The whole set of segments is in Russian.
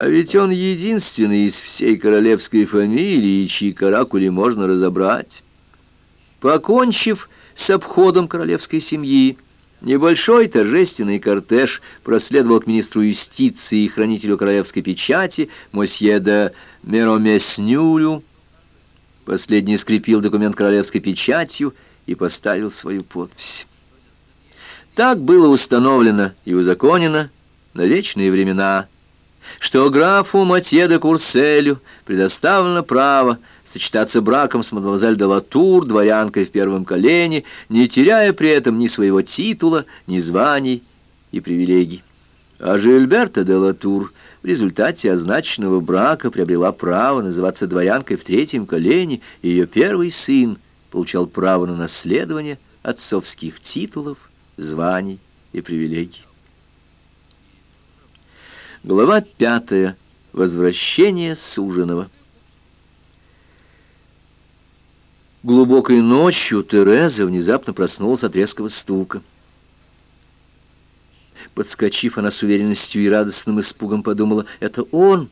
А ведь он единственный из всей королевской фамилии, чьи каракули можно разобрать. Покончив с обходом королевской семьи, небольшой торжественный кортеж проследовал к министру юстиции и хранителю королевской печати мосье де Меромеснюлю. Последний скрепил документ королевской печатью и поставил свою подпись. Так было установлено и узаконено на вечные времена – что графу Матье де Курселю предоставлено право сочетаться браком с мадемуазель де Латур, дворянкой в первом колене, не теряя при этом ни своего титула, ни званий и привилегий. А Жильберта де Латур в результате означенного брака приобрела право называться дворянкой в третьем колене, и ее первый сын получал право на наследование отцовских титулов, званий и привилегий. Глава пятая. Возвращение суженого. Глубокой ночью Тереза внезапно проснулась от резкого стука. Подскочив, она с уверенностью и радостным испугом подумала, это он,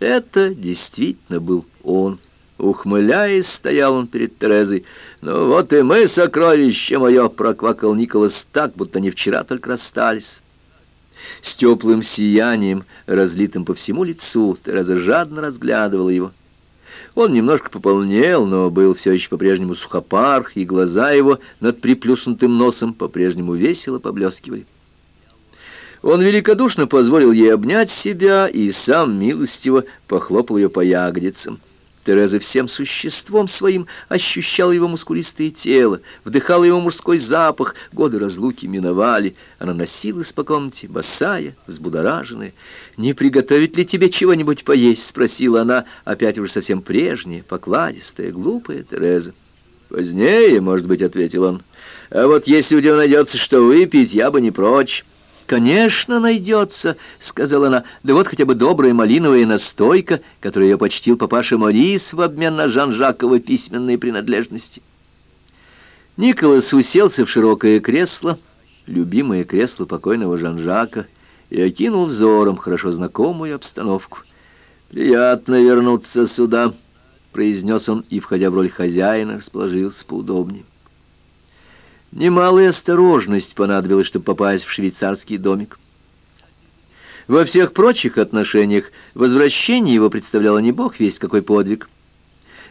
это действительно был он. Ухмыляясь, стоял он перед Терезой. «Ну вот и мы, сокровище мое!» — проквакал Николас так, будто не вчера только расстались. С теплым сиянием, разлитым по всему лицу, Тереза жадно разглядывала его. Он немножко пополнел, но был все еще по-прежнему сухопар, и глаза его над приплюснутым носом по-прежнему весело поблескивали. Он великодушно позволил ей обнять себя и сам милостиво похлопал ее по ягодицам. Тереза всем существом своим ощущала его мускулистое тело, вдыхала его мужской запах, годы разлуки миновали. Она носилась по комнате, босая, взбудораженная. «Не приготовить ли тебе чего-нибудь поесть?» — спросила она, опять уже совсем прежняя, покладистая, глупая Тереза. «Позднее, может быть», — ответил он. «А вот если у тебя найдется что выпить, я бы не прочь». «Конечно найдется», — сказала она, — «да вот хотя бы добрая малиновая настойка, которую я почтил папаша Морис в обмен на Жан-Жаковы письменные принадлежности». Николас уселся в широкое кресло, любимое кресло покойного Жан-Жака, и окинул взором хорошо знакомую обстановку. «Приятно вернуться сюда», — произнес он, и, входя в роль хозяина, расположился поудобнее. Немалая осторожность понадобилась, чтобы попасть в швейцарский домик. Во всех прочих отношениях возвращение его представляло не бог весть какой подвиг.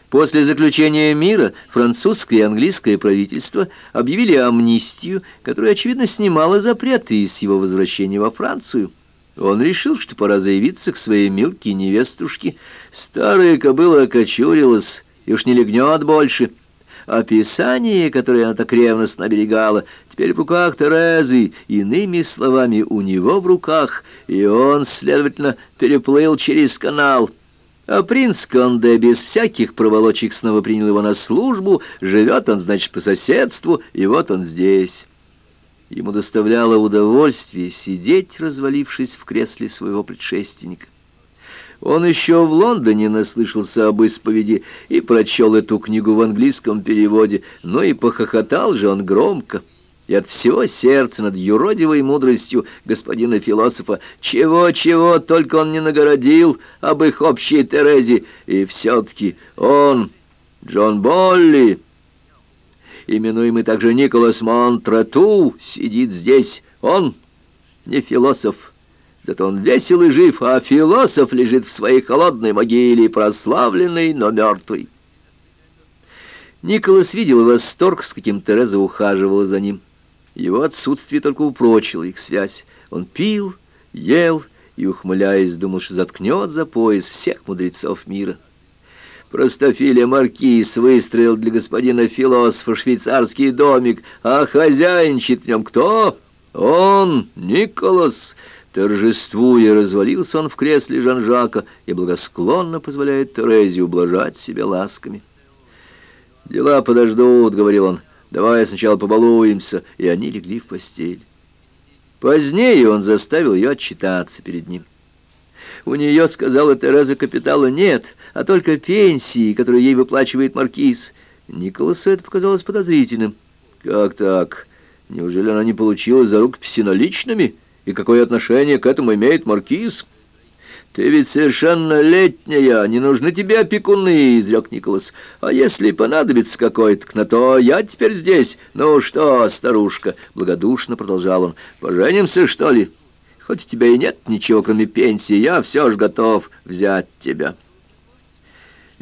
После заключения мира французское и английское правительство объявили амнистию, которая, очевидно, снимала запреты из его возвращения во Францию. Он решил, что пора заявиться к своей мелкой невестушке. Старая кобыла окочурилась и уж не легнет больше — Описание, которое она так ревностно оберегала, теперь в руках Терезы, иными словами, у него в руках, и он, следовательно, переплыл через канал. А принц Конде без всяких проволочек снова принял его на службу, живет он, значит, по соседству, и вот он здесь. Ему доставляло удовольствие сидеть, развалившись в кресле своего предшественника. Он еще в Лондоне наслышался об исповеди и прочел эту книгу в английском переводе, но и похохотал же он громко. И от всего сердца над юродивой мудростью господина философа. Чего-чего только он не нагородил об их общей Терезе, и все-таки он, Джон Болли, именуемый также Николас Монтрату, сидит здесь, он не философ, Зато он весел и жив, а философ лежит в своей холодной могиле, прославленный, но мертвый. Николас видел восторг, с каким Тереза ухаживала за ним. Его отсутствие только упрочило их связь. Он пил, ел и, ухмыляясь, думал, что заткнет за пояс всех мудрецов мира. Простофиля Маркиз выстроил для господина философа швейцарский домик, а хозяинчит в нем кто? Он, Николас, Торжествуя, развалился он в кресле Жан-Жака и благосклонно позволяет Терезе ублажать себя ласками. «Дела подождут», — говорил он, — «давай сначала побалуемся», и они легли в постель. Позднее он заставил ее отчитаться перед ним. У нее, сказала Тереза, капитала нет, а только пенсии, которые ей выплачивает маркиз. Николасу это показалось подозрительным. «Как так? Неужели она не получила за рук наличными?» И какое отношение к этому имеет маркиз? «Ты ведь совершеннолетняя, не нужны тебе опекуны», — изрек Николас. «А если понадобится какой-то, на то я теперь здесь. Ну что, старушка?» — благодушно продолжал он. «Поженимся, что ли? Хоть у тебя и нет ничего, кроме пенсии, я все ж готов взять тебя».